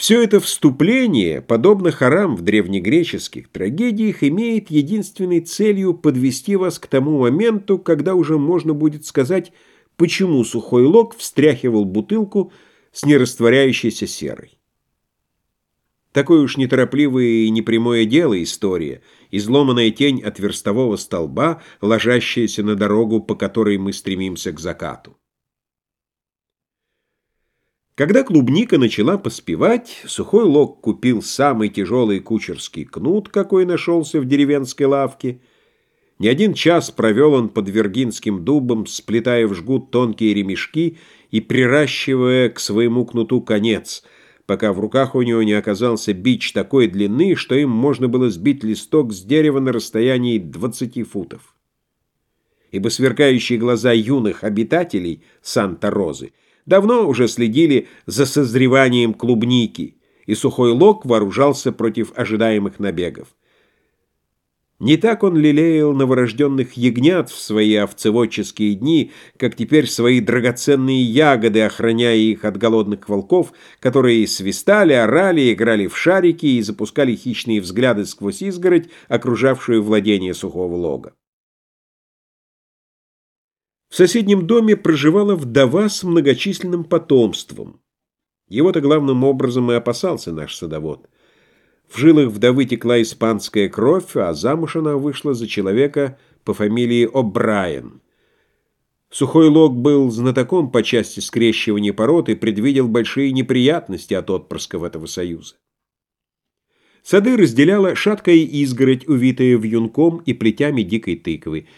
Все это вступление, подобно хорам в древнегреческих трагедиях, имеет единственной целью подвести вас к тому моменту, когда уже можно будет сказать, почему сухой лог встряхивал бутылку с нерастворяющейся серой. Такое уж неторопливое и непрямое дело история, изломанная тень от верстового столба, ложащаяся на дорогу, по которой мы стремимся к закату. Когда клубника начала поспевать, сухой лог купил самый тяжелый кучерский кнут, какой нашелся в деревенской лавке. Не один час провел он под вергинским дубом, сплетая в жгут тонкие ремешки и приращивая к своему кнуту конец, пока в руках у него не оказался бич такой длины, что им можно было сбить листок с дерева на расстоянии 20 футов. Ибо сверкающие глаза юных обитателей Санта-Розы — давно уже следили за созреванием клубники, и сухой лог вооружался против ожидаемых набегов. Не так он лелеял новорожденных ягнят в свои овцеводческие дни, как теперь свои драгоценные ягоды, охраняя их от голодных волков, которые свистали, орали, играли в шарики и запускали хищные взгляды сквозь изгородь, окружавшую владение сухого лога. В соседнем доме проживала вдова с многочисленным потомством. Его-то главным образом и опасался наш садовод. В жилах вдовы текла испанская кровь, а замуж она вышла за человека по фамилии О'Брайен. Сухой Лог был знатоком по части скрещивания пород и предвидел большие неприятности от отпрысков этого союза. Сады разделяла шаткая изгородь, увитая вьюнком и плетями дикой тыквы –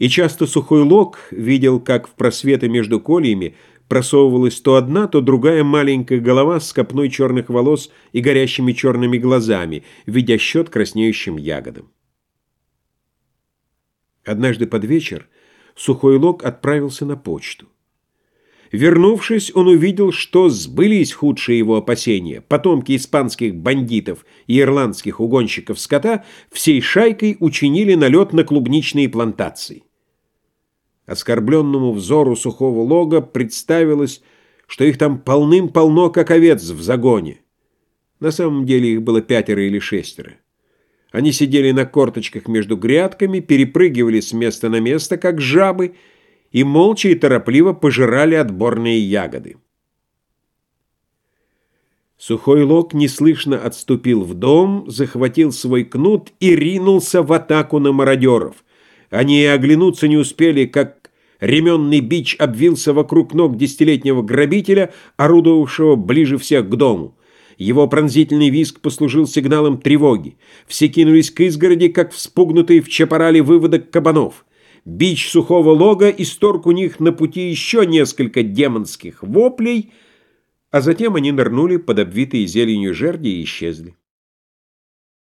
и часто сухой лог видел, как в просветы между кольями просовывалась то одна, то другая маленькая голова с копной черных волос и горящими черными глазами, видя счет краснеющим ягодам. Однажды под вечер сухой лог отправился на почту. Вернувшись, он увидел, что сбылись худшие его опасения. Потомки испанских бандитов и ирландских угонщиков скота всей шайкой учинили налет на клубничные плантации. Оскорбленному взору сухого лога представилось, что их там полным-полно, как овец в загоне. На самом деле их было пятеро или шестеро. Они сидели на корточках между грядками, перепрыгивали с места на место, как жабы, и молча и торопливо пожирали отборные ягоды. Сухой лог неслышно отступил в дом, захватил свой кнут и ринулся в атаку на мародеров. Они и оглянуться не успели, как Ременный бич обвился вокруг ног десятилетнего грабителя, орудовавшего ближе всех к дому. Его пронзительный визг послужил сигналом тревоги. Все кинулись к изгороди, как вспугнутые в чапорале выводок кабанов. Бич сухого лога исторг у них на пути еще несколько демонских воплей, а затем они нырнули под обвитые зеленью жерди и исчезли.